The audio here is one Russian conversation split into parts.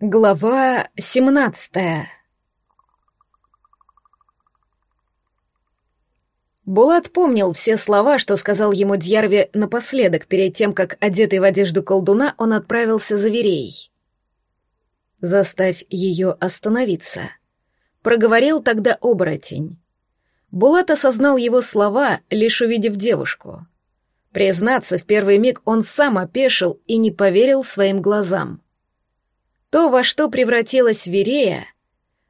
Глава семнадцатая Булат помнил все слова, что сказал ему Дьярви напоследок, перед тем, как, одетый в одежду колдуна, он отправился за Верей. «Заставь ее остановиться», — проговорил тогда оборотень. Булат осознал его слова, лишь увидев девушку. Признаться, в первый миг он сам опешил и не поверил своим глазам. То, во что превратилась Верея,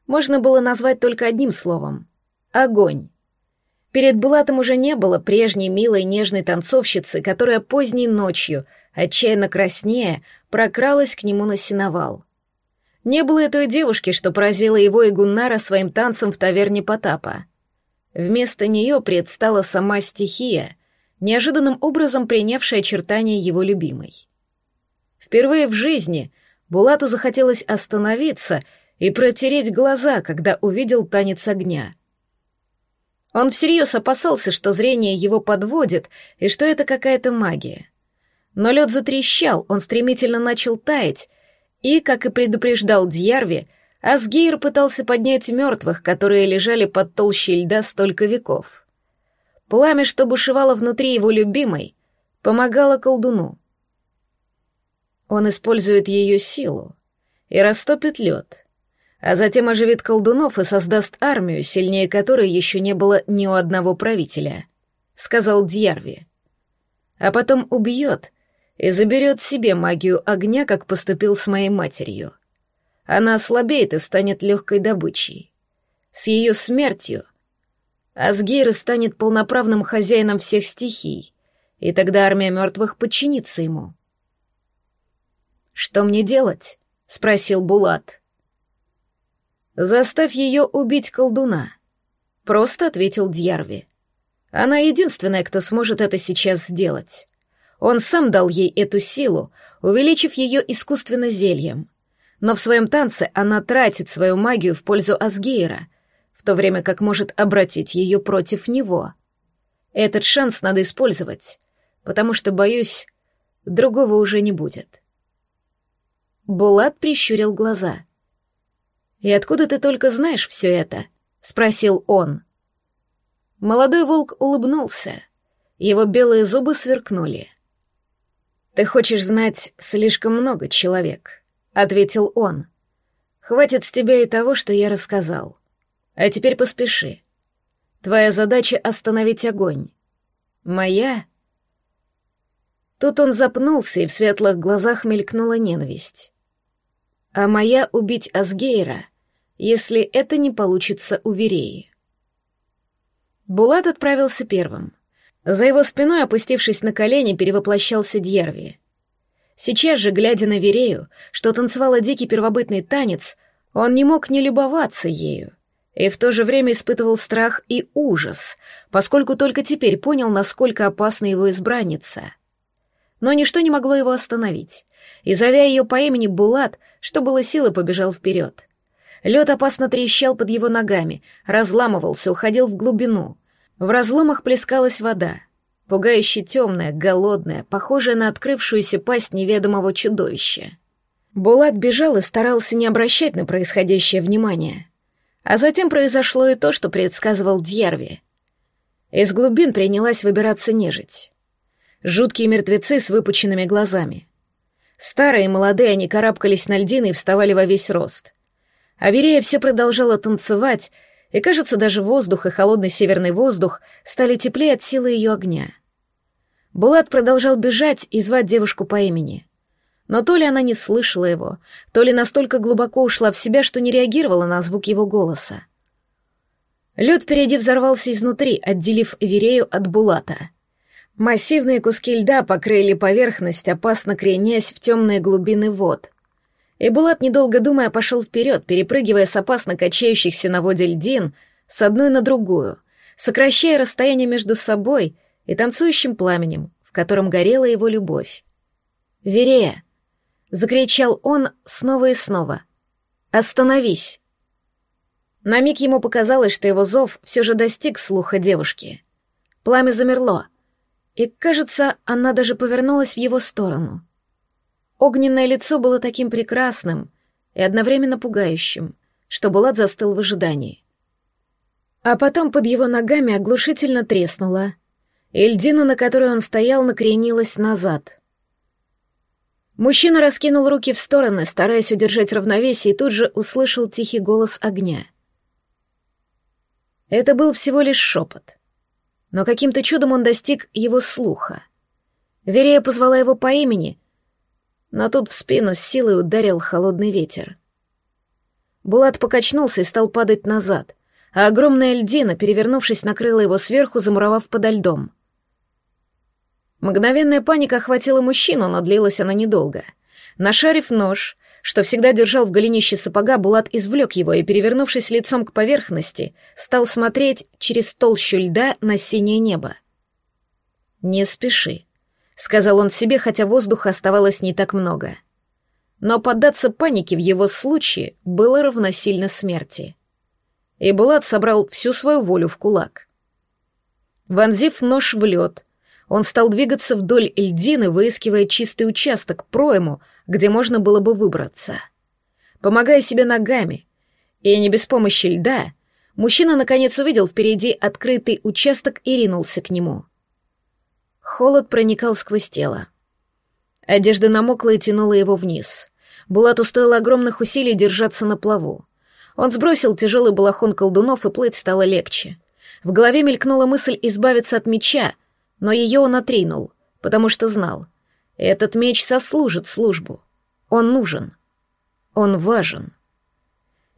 можно было назвать только одним словом — огонь. Перед Булатом уже не было прежней милой нежной танцовщицы, которая поздней ночью, отчаянно краснея, прокралась к нему на сеновал. Не было и той девушки, что поразила его и Гуннара своим танцем в таверне Потапа. Вместо нее предстала сама стихия, неожиданным образом принявшая очертания его любимой. Впервые в жизни Булату захотелось остановиться и протереть глаза, когда увидел танец огня. Он всерьез опасался, что зрение его подводит и что это какая-то магия. Но лед затрещал, он стремительно начал таять, и, как и предупреждал Дьярви, Асгейр пытался поднять мертвых, которые лежали под толщей льда столько веков. Пламя, что бушевало внутри его любимой, помогало колдуну. Он использует ее силу и растопит лед, а затем оживит колдунов и создаст армию, сильнее которой еще не было ни у одного правителя, сказал Дьярви. А потом убьет и заберет себе магию огня, как поступил с моей матерью. Она ослабеет и станет легкой добычей. С ее смертью Асгейр станет полноправным хозяином всех стихий, и тогда армия мертвых подчинится ему. «Что мне делать?» — спросил Булат. «Заставь ее убить колдуна», — просто ответил Дьярви. «Она единственная, кто сможет это сейчас сделать. Он сам дал ей эту силу, увеличив ее искусственно зельем. Но в своем танце она тратит свою магию в пользу Асгейра, в то время как может обратить ее против него. Этот шанс надо использовать, потому что, боюсь, другого уже не будет». Булат прищурил глаза. «И откуда ты только знаешь все это?» — спросил он. Молодой волк улыбнулся. Его белые зубы сверкнули. «Ты хочешь знать слишком много, человек», — ответил он. «Хватит с тебя и того, что я рассказал. А теперь поспеши. Твоя задача — остановить огонь. Моя...» Тут он запнулся, и в светлых глазах мелькнула ненависть а моя убить Асгейра, если это не получится у Вереи. Булат отправился первым. За его спиной, опустившись на колени, перевоплощался Дьерви. Сейчас же, глядя на Верею, что танцевала дикий первобытный танец, он не мог не любоваться ею, и в то же время испытывал страх и ужас, поскольку только теперь понял, насколько опасна его избранница. Но ничто не могло его остановить и, зовя ее по имени Булат, что было силы, побежал вперед. Лед опасно трещал под его ногами, разламывался, уходил в глубину. В разломах плескалась вода, пугающе темная, голодная, похожая на открывшуюся пасть неведомого чудовища. Булат бежал и старался не обращать на происходящее внимание. А затем произошло и то, что предсказывал Дьярви. Из глубин принялась выбираться нежить. Жуткие мертвецы с выпученными глазами. Старые и молодые они карабкались на льдины и вставали во весь рост. Аверея все продолжала танцевать, и, кажется, даже воздух и холодный северный воздух стали теплее от силы ее огня. Булат продолжал бежать и звать девушку по имени. Но то ли она не слышала его, то ли настолько глубоко ушла в себя, что не реагировала на звук его голоса. Лед впереди взорвался изнутри, отделив Верею от Булата — Массивные куски льда покрыли поверхность, опасно кренясь в темные глубины вод. И Булат, недолго думая, пошел вперед, перепрыгивая с опасно качающихся на воде льдин с одной на другую, сокращая расстояние между собой и танцующим пламенем, в котором горела его любовь. «Верея!» — закричал он снова и снова. «Остановись!» На миг ему показалось, что его зов все же достиг слуха девушки. Пламя замерло — и, кажется, она даже повернулась в его сторону. Огненное лицо было таким прекрасным, и одновременно пугающим, что Булат застыл в ожидании. А потом под его ногами оглушительно треснуло, и льдина, на которой он стоял, накренилась назад. Мужчина раскинул руки в стороны, стараясь удержать равновесие, и тут же услышал тихий голос огня. Это был всего лишь шепот. Но каким-то чудом он достиг его слуха. Верея позвала его по имени, но тут в спину с силой ударил холодный ветер. Булат покачнулся и стал падать назад, а огромная льдина, перевернувшись, накрыла его сверху, замуровав подо льдом. Мгновенная паника охватила мужчину, но длилась она недолго. Нашарив нож, что всегда держал в голенище сапога, Булат извлек его и, перевернувшись лицом к поверхности, стал смотреть через толщу льда на синее небо. «Не спеши», — сказал он себе, хотя воздуха оставалось не так много. Но поддаться панике в его случае было равносильно смерти. И Булат собрал всю свою волю в кулак. Вонзив нож в лед, он стал двигаться вдоль льдины, выискивая чистый участок, пройму, где можно было бы выбраться. Помогая себе ногами, и не без помощи льда, мужчина наконец увидел впереди открытый участок и ринулся к нему. Холод проникал сквозь тело. Одежда намокла и тянула его вниз. Булату стоило огромных усилий держаться на плаву. Он сбросил тяжелый балахон колдунов, и плыть стало легче. В голове мелькнула мысль избавиться от меча — но ее он отринул, потому что знал, этот меч сослужит службу. Он нужен. Он важен.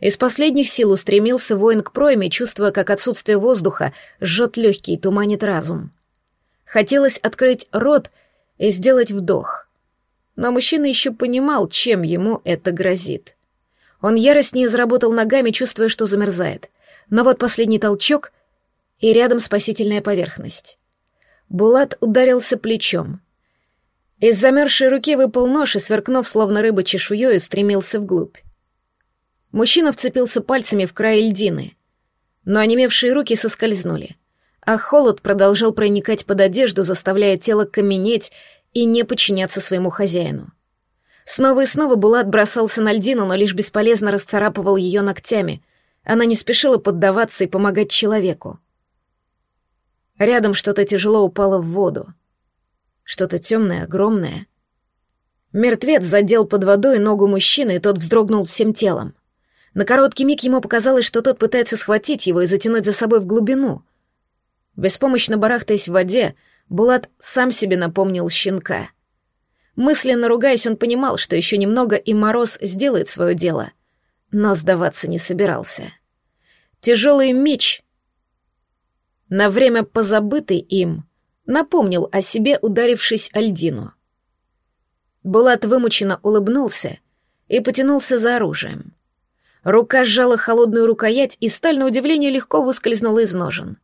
Из последних сил устремился воин к пройме, чувствуя, как отсутствие воздуха жжет легкий и туманит разум. Хотелось открыть рот и сделать вдох. Но мужчина еще понимал, чем ему это грозит. Он яростнее заработал ногами, чувствуя, что замерзает. Но вот последний толчок, и рядом спасительная поверхность. Булат ударился плечом. Из замерзшей руки выпал нож и, сверкнув словно рыба чешуей, стремился вглубь. Мужчина вцепился пальцами в край льдины, но онемевшие руки соскользнули, а холод продолжал проникать под одежду, заставляя тело каменеть и не подчиняться своему хозяину. Снова и снова Булат бросался на льдину, но лишь бесполезно расцарапывал ее ногтями. Она не спешила поддаваться и помогать человеку. Рядом что-то тяжело упало в воду. Что-то темное, огромное. Мертвец задел под водой ногу мужчины, и тот вздрогнул всем телом. На короткий миг ему показалось, что тот пытается схватить его и затянуть за собой в глубину. Беспомощно барахтаясь в воде, Булат сам себе напомнил щенка. Мысленно ругаясь, он понимал, что еще немного и Мороз сделает свое дело, но сдаваться не собирался. Тяжелый меч на время позабытый им, напомнил о себе, ударившись о льдину. Булат вымученно улыбнулся и потянулся за оружием. Рука сжала холодную рукоять, и сталь, на удивление, легко выскользнула из ножен.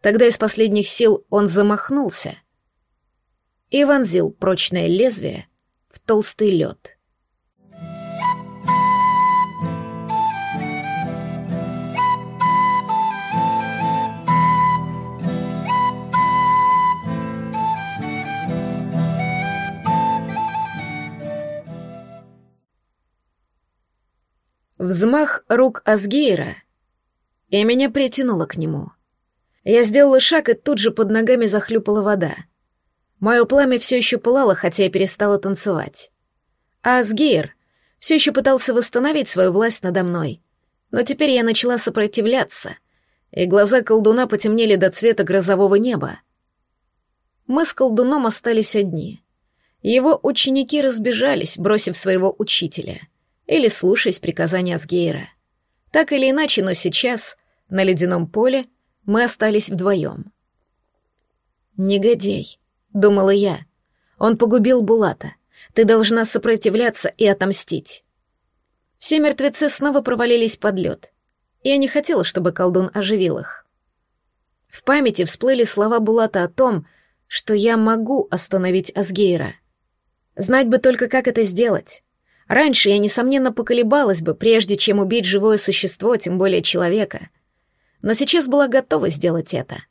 Тогда из последних сил он замахнулся и вонзил прочное лезвие в толстый лед. Взмах рук Асгейра, и меня притянуло к нему. Я сделала шаг, и тут же под ногами захлюпала вода. Мое пламя все еще пылало, хотя я перестала танцевать. А Асгейр все еще пытался восстановить свою власть надо мной. Но теперь я начала сопротивляться, и глаза колдуна потемнели до цвета грозового неба. Мы с колдуном остались одни. Его ученики разбежались, бросив своего учителя — или слушаясь приказания Асгейра. Так или иначе, но сейчас, на ледяном поле, мы остались вдвоем. «Негодяй», — думала я. «Он погубил Булата. Ты должна сопротивляться и отомстить». Все мертвецы снова провалились под лед. Я не хотела, чтобы колдун оживил их. В памяти всплыли слова Булата о том, что я могу остановить Асгейра. Знать бы только, как это сделать. Раньше я, несомненно, поколебалась бы, прежде чем убить живое существо, тем более человека. Но сейчас была готова сделать это.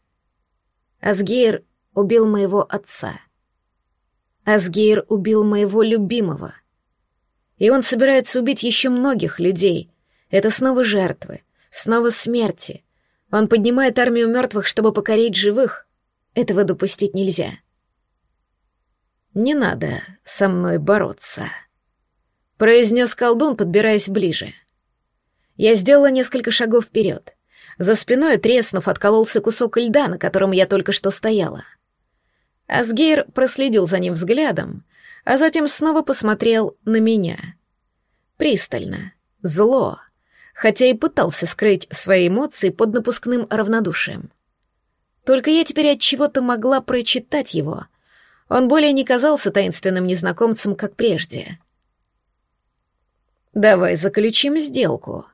Асгейр убил моего отца. Асгейр убил моего любимого. И он собирается убить еще многих людей. Это снова жертвы, снова смерти. Он поднимает армию мертвых, чтобы покорить живых. Этого допустить нельзя. «Не надо со мной бороться», — произнес колдун, подбираясь ближе. Я сделала несколько шагов вперед. За спиной, треснув, откололся кусок льда, на котором я только что стояла. Асгейр проследил за ним взглядом, а затем снова посмотрел на меня. Пристально, зло, хотя и пытался скрыть свои эмоции под напускным равнодушием. Только я теперь от чего-то могла прочитать его. Он более не казался таинственным незнакомцем, как прежде. «Давай заключим сделку».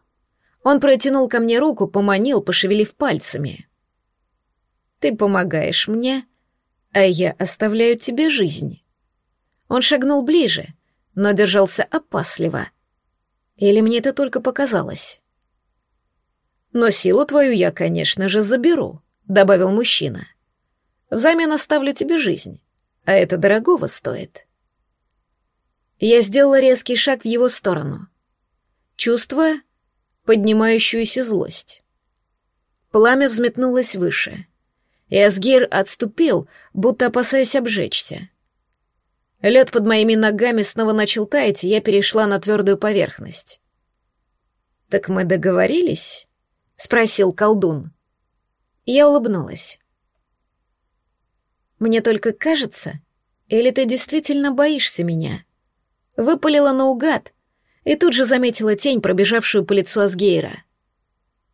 Он протянул ко мне руку, поманил, пошевелив пальцами. «Ты помогаешь мне, а я оставляю тебе жизнь». Он шагнул ближе, но держался опасливо. Или мне это только показалось? «Но силу твою я, конечно же, заберу», — добавил мужчина. «Взамен оставлю тебе жизнь, а это дорогого стоит». Я сделала резкий шаг в его сторону, чувствуя поднимающуюся злость. Пламя взметнулось выше, и Асгир отступил, будто опасаясь обжечься. Лед под моими ногами снова начал таять, и я перешла на твердую поверхность. «Так мы договорились?» — спросил колдун. Я улыбнулась. «Мне только кажется, или ты действительно боишься меня?» Выпалила наугад, и тут же заметила тень, пробежавшую по лицу Асгейра.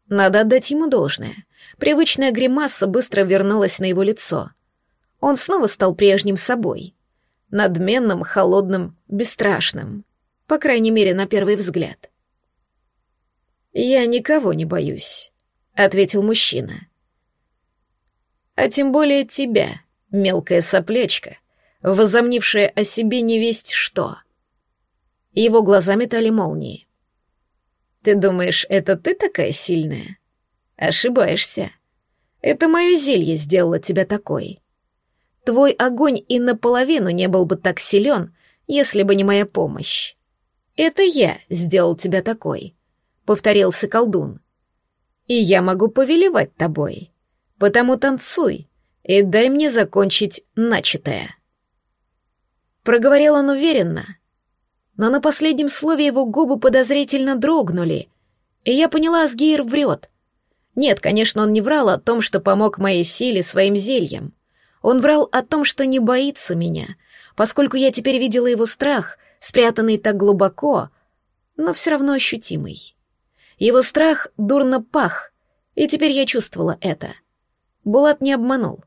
Надо отдать ему должное. Привычная гримаса быстро вернулась на его лицо. Он снова стал прежним собой — надменным, холодным, бесстрашным. По крайней мере, на первый взгляд. «Я никого не боюсь», — ответил мужчина. «А тем более тебя, мелкая соплячка, возомнившая о себе невесть что». Его глаза метали молнии. «Ты думаешь, это ты такая сильная?» «Ошибаешься. Это мое зелье сделало тебя такой. Твой огонь и наполовину не был бы так силен, если бы не моя помощь. Это я сделал тебя такой, — повторился колдун. И я могу повелевать тобой. Потому танцуй и дай мне закончить начатое. Проговорил он уверенно, но на последнем слове его губы подозрительно дрогнули, и я поняла, Асгейр врет. Нет, конечно, он не врал о том, что помог моей силе своим зельем. Он врал о том, что не боится меня, поскольку я теперь видела его страх, спрятанный так глубоко, но все равно ощутимый. Его страх дурно пах, и теперь я чувствовала это. Булат не обманул.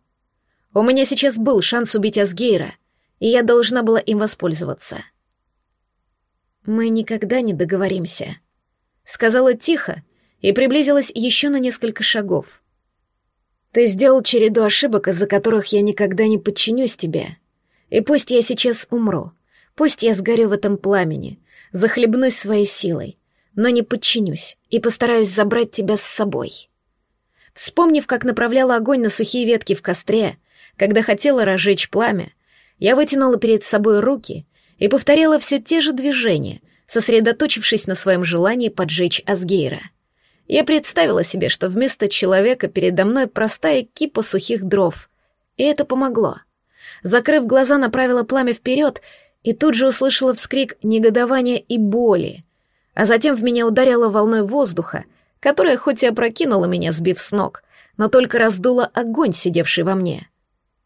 У меня сейчас был шанс убить Асгейра, и я должна была им воспользоваться. «Мы никогда не договоримся», — сказала тихо и приблизилась еще на несколько шагов. Ты сделал череду ошибок, из-за которых я никогда не подчинюсь тебе. И пусть я сейчас умру, пусть я сгорю в этом пламени, захлебнусь своей силой, но не подчинюсь и постараюсь забрать тебя с собой. Вспомнив, как направляла огонь на сухие ветки в костре, когда хотела разжечь пламя, я вытянула перед собой руки и повторяла все те же движения, сосредоточившись на своем желании поджечь Асгейра — я представила себе, что вместо человека передо мной простая кипа сухих дров. И это помогло. Закрыв глаза, направила пламя вперед и тут же услышала вскрик негодования и боли. А затем в меня ударила волной воздуха, которая хоть и опрокинула меня, сбив с ног, но только раздула огонь, сидевший во мне.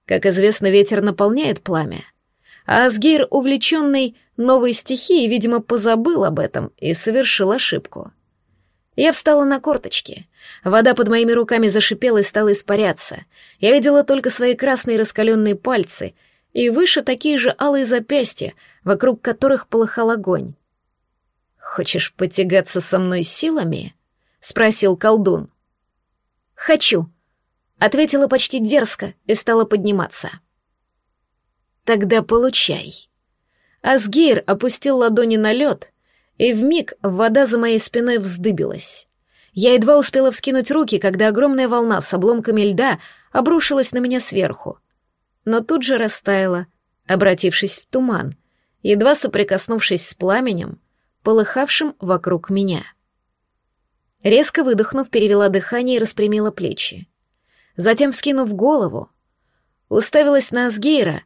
Как известно, ветер наполняет пламя. А Асгейр, увлеченный новой стихией, видимо, позабыл об этом и совершил ошибку. Я встала на корточки. Вода под моими руками зашипела и стала испаряться. Я видела только свои красные раскаленные пальцы и выше такие же алые запястья, вокруг которых полыхал огонь. «Хочешь потягаться со мной силами?» — спросил колдун. «Хочу», — ответила почти дерзко и стала подниматься. «Тогда получай». Асгейр опустил ладони на лед и вмиг вода за моей спиной вздыбилась. Я едва успела вскинуть руки, когда огромная волна с обломками льда обрушилась на меня сверху. Но тут же растаяла, обратившись в туман. Едва соприкоснувшись с пламенем, полыхавшим вокруг меня. Резко выдохнув, перевела дыхание и распрямила плечи. Затем, вскинув голову, уставилась на Асгейра,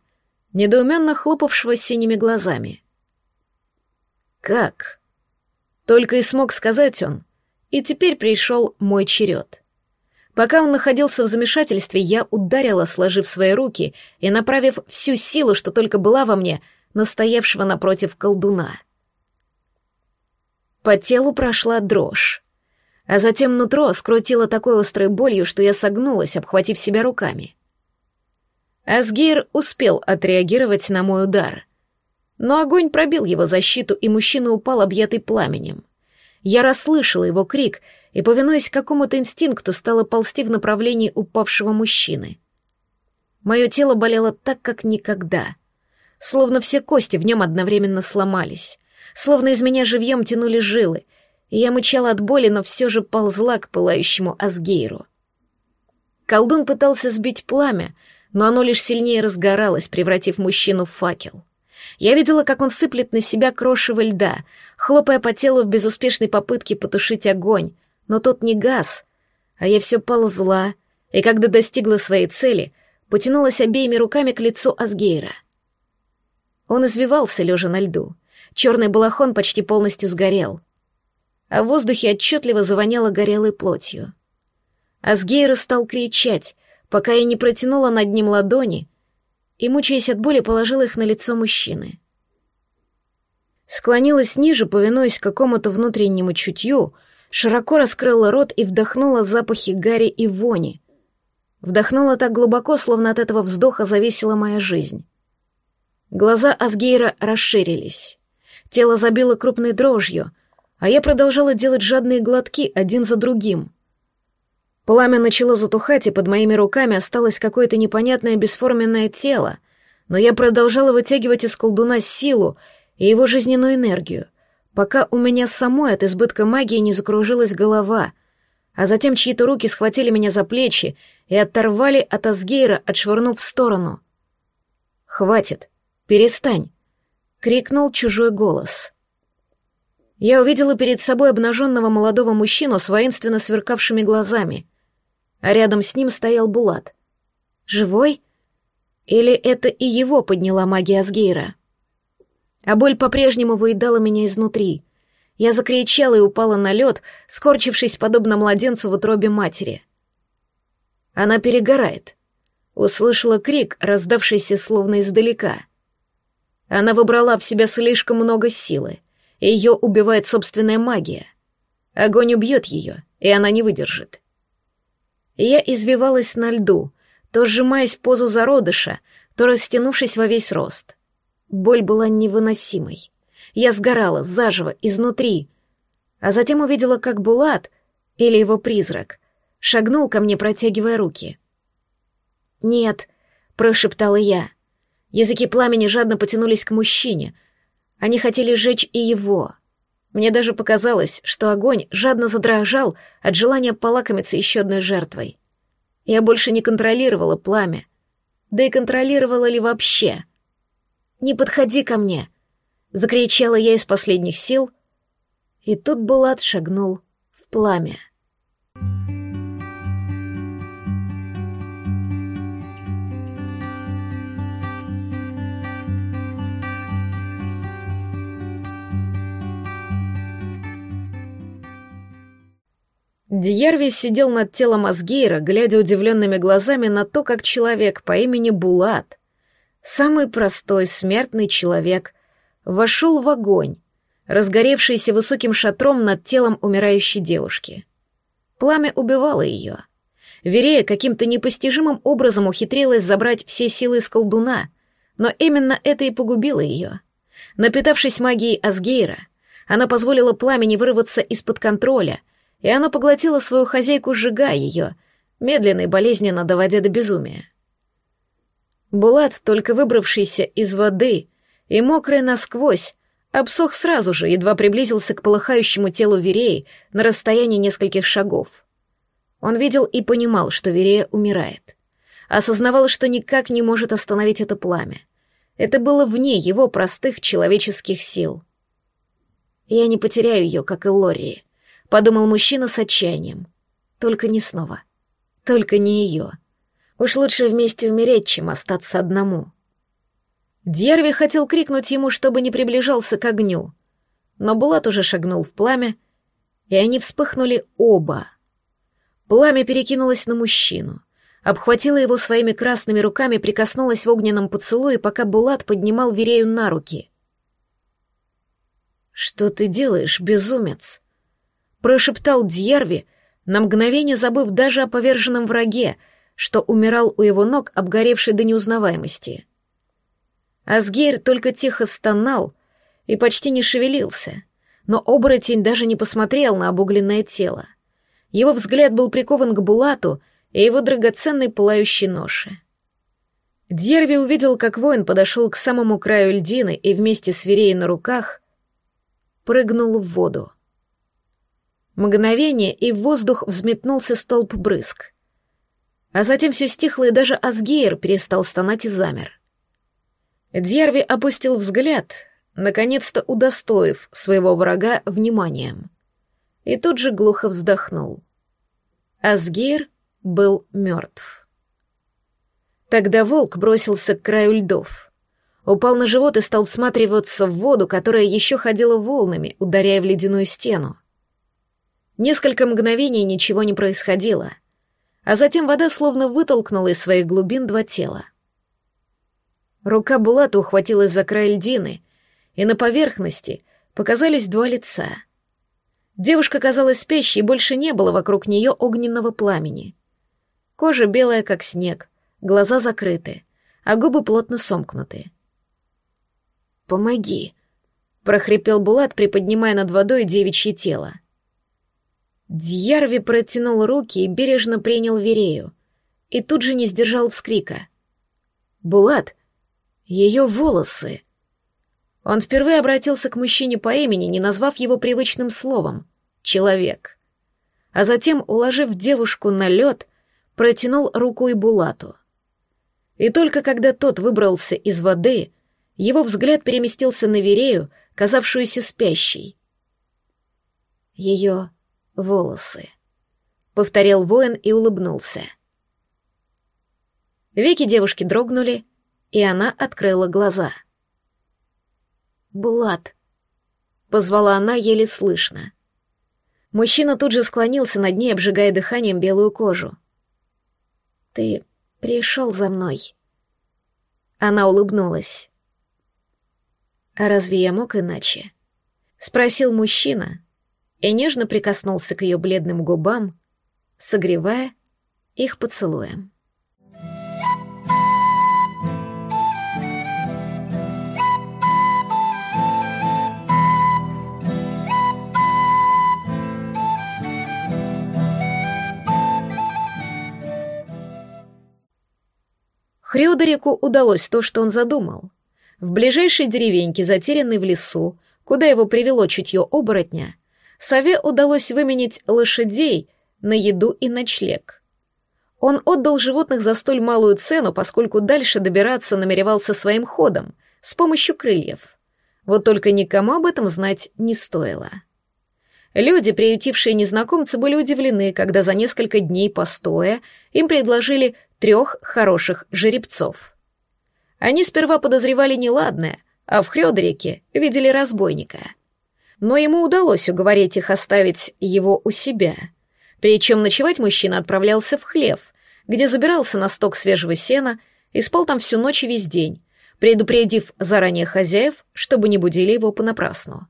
недоуменно хлопавшего синими глазами. «Как?» Только и смог сказать он, и теперь пришел мой черед. Пока он находился в замешательстве, я ударила, сложив свои руки и направив всю силу, что только была во мне, настоявшего напротив колдуна. По телу прошла дрожь, а затем нутро скрутило такой острой болью, что я согнулась, обхватив себя руками. Асгейр успел отреагировать на мой удар, но огонь пробил его защиту, и мужчина упал, объятый пламенем. Я расслышала его крик и, повинуясь какому-то инстинкту, стала ползти в направлении упавшего мужчины. Мое тело болело так, как никогда. Словно все кости в нем одновременно сломались. Словно из меня живьем тянули жилы. И я мычала от боли, но все же ползла к пылающему Асгейру. Колдун пытался сбить пламя, но оно лишь сильнее разгоралось, превратив мужчину в факел. Я видела, как он сыплет на себя крошево льда, хлопая по телу в безуспешной попытке потушить огонь, но тот не газ, а я все ползла, и когда достигла своей цели, потянулась обеими руками к лицу Асгейра. Он извивался, лежа на льду. Черный балахон почти полностью сгорел, а в воздухе отчетливо завоняло горелой плотью. Асгейра стал кричать, пока я не протянула над ним ладони и, мучаясь от боли, положила их на лицо мужчины. Склонилась ниже, повинуясь какому-то внутреннему чутью, широко раскрыла рот и вдохнула запахи гари и вони. Вдохнула так глубоко, словно от этого вздоха зависела моя жизнь. Глаза Асгейра расширились. Тело забило крупной дрожью, а я продолжала делать жадные глотки один за другим. Пламя начало затухать, и под моими руками осталось какое-то непонятное бесформенное тело, но я продолжала вытягивать из колдуна силу и его жизненную энергию, пока у меня самой от избытка магии не закружилась голова, а затем чьи-то руки схватили меня за плечи и оторвали от Асгейра, отшвырнув в сторону. «Хватит! Перестань!» — крикнул чужой голос. Я увидела перед собой обнаженного молодого мужчину с воинственно сверкавшими глазами — рядом с ним стоял Булат. Живой? Или это и его подняла магия Асгейра? А боль по-прежнему выедала меня изнутри. Я закричала и упала на лед, скорчившись подобно младенцу в утробе матери. Она перегорает. Услышала крик, раздавшийся словно издалека. Она выбрала в себя слишком много силы. Ее убивает собственная магия. Огонь убьет ее, и она не выдержит. Я извивалась на льду, то сжимаясь в позу зародыша, то растянувшись во весь рост. Боль была невыносимой. Я сгорала заживо, изнутри. А затем увидела, как Булат, или его призрак, шагнул ко мне, протягивая руки. «Нет», — прошептала я. Языки пламени жадно потянулись к мужчине. Они хотели сжечь и его. Мне даже показалось, что огонь жадно задрожал от желания полакомиться еще одной жертвой. Я больше не контролировала пламя. Да и контролировала ли вообще? «Не подходи ко мне!» — закричала я из последних сил, и тут Булат шагнул в пламя. Дьярви сидел над телом Асгейра, глядя удивленными глазами на то, как человек по имени Булат, самый простой смертный человек, вошел в огонь, разгоревшийся высоким шатром над телом умирающей девушки. Пламя убивало ее. Верея каким-то непостижимым образом ухитрилась забрать все силы из колдуна, но именно это и погубило ее. Напитавшись магией Асгейра, она позволила пламени вырваться из-под контроля — и оно поглотило свою хозяйку, сжигая ее, медленно и болезненно доводя до безумия. Булат, только выбравшийся из воды и мокрый насквозь, обсох сразу же, едва приблизился к полыхающему телу Вереи на расстоянии нескольких шагов. Он видел и понимал, что Верея умирает. Осознавал, что никак не может остановить это пламя. Это было вне его простых человеческих сил. Я не потеряю ее, как и Лори, подумал мужчина с отчаянием. Только не снова. Только не ее. Уж лучше вместе умереть, чем остаться одному. Дьярви хотел крикнуть ему, чтобы не приближался к огню, но Булат уже шагнул в пламя, и они вспыхнули оба. Пламя перекинулось на мужчину, обхватило его своими красными руками, прикоснулось в огненном поцелуе, пока Булат поднимал Верею на руки. «Что ты делаешь, безумец?» — прошептал Дьярви, на мгновение забыв даже о поверженном враге, что умирал у его ног, обгоревший до неузнаваемости. Асгейр только тихо стонал и почти не шевелился, но оборотень даже не посмотрел на обугленное тело. Его взгляд был прикован к Булату и его драгоценной пылающей ноше. Дьерви увидел, как воин подошел к самому краю льдины и вместе с Вереей на руках прыгнул в воду. Мгновение, и в воздух взметнулся столб брызг. А затем все стихло, и даже Асгейр перестал стонать и замер. Дьярви опустил взгляд, наконец-то удостоив своего врага вниманием. И тут же глухо вздохнул. Асгейр был мертв. Тогда волк бросился к краю льдов. Упал на живот и стал всматриваться в воду, которая еще ходила волнами, ударяя в ледяную стену. Несколько мгновений ничего не происходило, а затем вода словно вытолкнула из своих глубин два тела. Рука Булата ухватилась за край льдины, и на поверхности показались два лица. Девушка казалась спящей, и больше не было вокруг нее огненного пламени. Кожа белая, как снег, глаза закрыты, а губы плотно сомкнуты. «Помоги!» — прохрипел Булат, приподнимая над водой девичье тело. Дьярви протянул руки и бережно принял Верею, и тут же не сдержал вскрика. «Булат! Ее волосы!» Он впервые обратился к мужчине по имени, не назвав его привычным словом «человек». А затем, уложив девушку на лед, протянул руку и Булату. И только когда тот выбрался из воды, его взгляд переместился на Верею, казавшуюся спящей. Ее волосы. Повторил воин и улыбнулся. Веки девушки дрогнули, и она открыла глаза. «Булат», — позвала она еле слышно. Мужчина тут же склонился над ней, обжигая дыханием белую кожу. «Ты пришел за мной». Она улыбнулась. «А разве я мог иначе?» — спросил мужчина, и нежно прикоснулся к ее бледным губам, согревая их поцелуем. Хрёдерику удалось то, что он задумал. В ближайшей деревеньке, затерянной в лесу, куда его привело чутье оборотня, Сове удалось выменить лошадей на еду и ночлег. Он отдал животных за столь малую цену, поскольку дальше добираться намеревался своим ходом, с помощью крыльев. Вот только никому об этом знать не стоило. Люди, приютившие незнакомца, были удивлены, когда за несколько дней постоя им предложили трех хороших жеребцов. Они сперва подозревали неладное, а в Хрёдерике видели разбойника — но ему удалось уговорить их оставить его у себя. Причем ночевать мужчина отправлялся в хлев, где забирался на сток свежего сена и спал там всю ночь и весь день, предупредив заранее хозяев, чтобы не будили его понапрасну.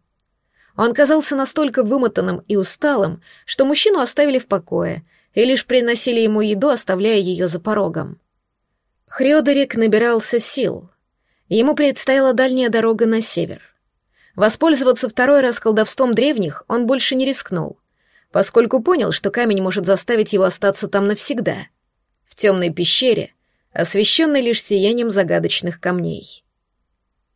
Он казался настолько вымотанным и усталым, что мужчину оставили в покое и лишь приносили ему еду, оставляя ее за порогом. Хрёдерик набирался сил. Ему предстояла дальняя дорога на север — Воспользоваться второй раз колдовством древних он больше не рискнул, поскольку понял, что камень может заставить его остаться там навсегда, в темной пещере, освещенной лишь сиянием загадочных камней.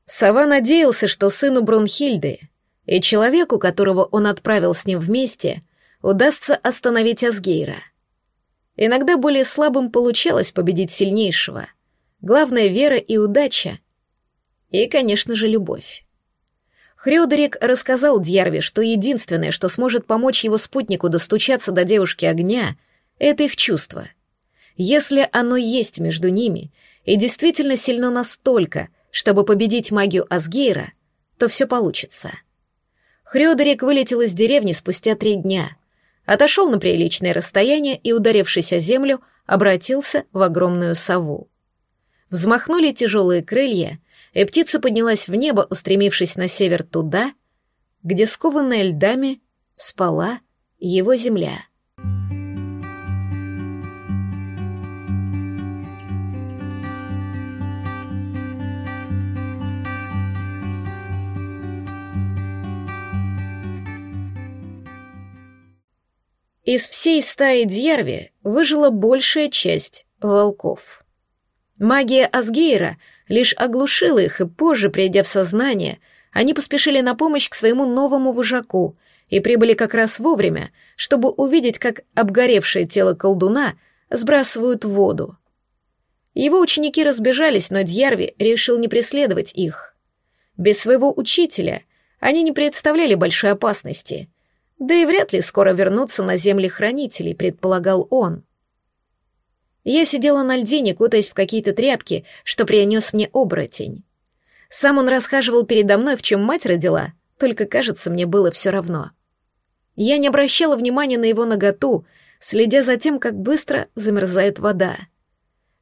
Сова надеялся, что сыну Бронхильды и человеку, которого он отправил с ним вместе, удастся остановить Асгейра. Иногда более слабым получалось победить сильнейшего. Главное — вера и удача. И, конечно же, любовь. Хрёдерик рассказал Дьярве, что единственное, что сможет помочь его спутнику достучаться до девушки огня, это их чувство. Если оно есть между ними и действительно сильно настолько, чтобы победить магию Асгейра, то все получится. Хрёдерик вылетел из деревни спустя три дня, отошел на приличное расстояние и, ударившись о землю, обратился в огромную сову. Взмахнули тяжелые крылья, и птица поднялась в небо, устремившись на север туда, где скованная льдами спала его земля. Из всей стаи Дьярви выжила большая часть волков. Магия Асгейра лишь оглушила их, и позже, придя в сознание, они поспешили на помощь к своему новому вожаку и прибыли как раз вовремя, чтобы увидеть, как обгоревшее тело колдуна сбрасывают в воду. Его ученики разбежались, но Дьярви решил не преследовать их. Без своего учителя они не представляли большой опасности, да и вряд ли скоро вернутся на земли хранителей, предполагал он. Я сидела на льдине, кутаясь в какие-то тряпки, что принес мне оборотень. Сам он расхаживал передо мной, в чем мать родила, только, кажется, мне было все равно. Я не обращала внимания на его наготу, следя за тем, как быстро замерзает вода.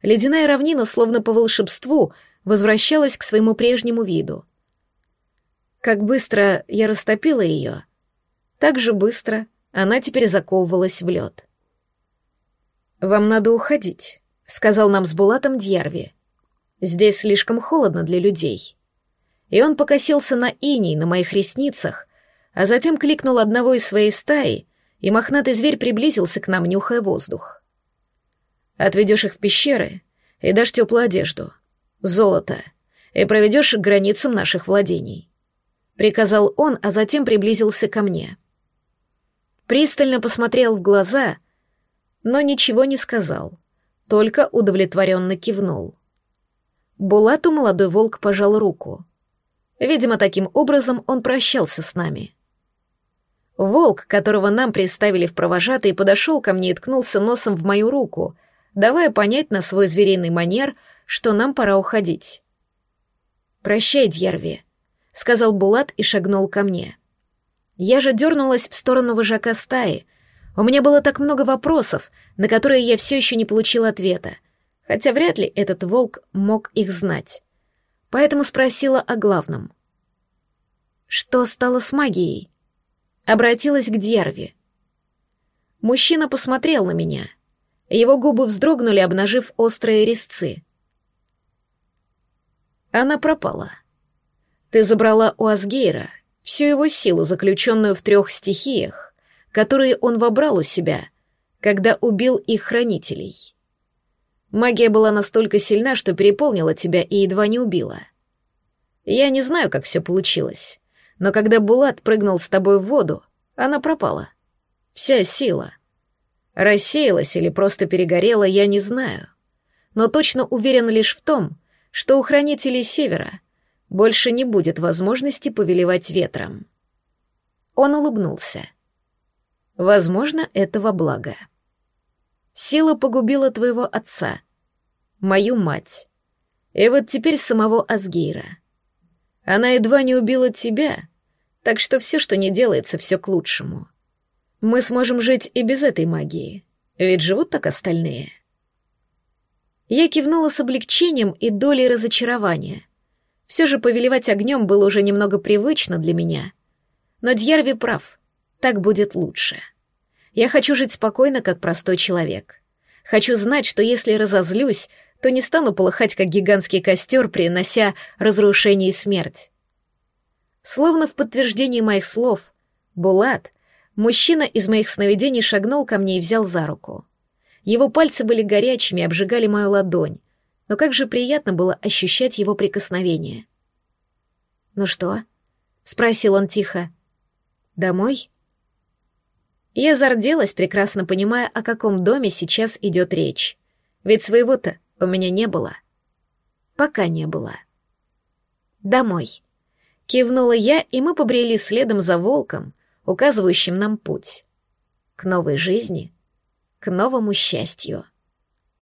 Ледяная равнина, словно по волшебству, возвращалась к своему прежнему виду. Как быстро я растопила ее, так же быстро она теперь заковывалась в лед. «Вам надо уходить», — сказал нам с Булатом Дьярви. «Здесь слишком холодно для людей». И он покосился на иней на моих ресницах, а затем кликнул одного из своей стаи, и мохнатый зверь приблизился к нам, нюхая воздух. «Отведешь их в пещеры и дашь теплую одежду, золото, и проведешь к границам наших владений», — приказал он, а затем приблизился ко мне. Пристально посмотрел в глаза — но ничего не сказал, только удовлетворенно кивнул. Булату молодой волк пожал руку. Видимо, таким образом он прощался с нами. Волк, которого нам представили в провожатые, подошел ко мне и ткнулся носом в мою руку, давая понять на свой звериный манер, что нам пора уходить. «Прощай, Дьярви», — сказал Булат и шагнул ко мне. Я же дернулась в сторону вожака стаи, у меня было так много вопросов, на которые я все еще не получила ответа, хотя вряд ли этот волк мог их знать. Поэтому спросила о главном. Что стало с магией? Обратилась к Дьярве. Мужчина посмотрел на меня. Его губы вздрогнули, обнажив острые резцы. Она пропала. Ты забрала у Асгейра всю его силу, заключенную в трех стихиях, которые он вобрал у себя, когда убил их хранителей. Магия была настолько сильна, что переполнила тебя и едва не убила. Я не знаю, как все получилось, но когда Булат прыгнул с тобой в воду, она пропала. Вся сила. Рассеялась или просто перегорела, я не знаю. Но точно уверен лишь в том, что у хранителей Севера больше не будет возможности повелевать ветром. Он улыбнулся. Возможно, этого благо. Сила погубила твоего отца, мою мать, и вот теперь самого Асгейра. Она едва не убила тебя, так что все, что не делается, все к лучшему. Мы сможем жить и без этой магии, ведь живут так остальные. Я кивнула с облегчением и долей разочарования. Все же повелевать огнем было уже немного привычно для меня. Но Дьярви прав — так будет лучше. Я хочу жить спокойно, как простой человек. Хочу знать, что если разозлюсь, то не стану полыхать, как гигантский костер, принося разрушение и смерть. Словно в подтверждении моих слов, Булат, мужчина из моих сновидений, шагнул ко мне и взял за руку. Его пальцы были горячими, обжигали мою ладонь, но как же приятно было ощущать его прикосновение. «Ну что?» — спросил он тихо. «Домой?» Я зарделась, прекрасно понимая, о каком доме сейчас идет речь. Ведь своего-то у меня не было. Пока не было. Домой. Кивнула я, и мы побрели следом за волком, указывающим нам путь. К новой жизни, к новому счастью.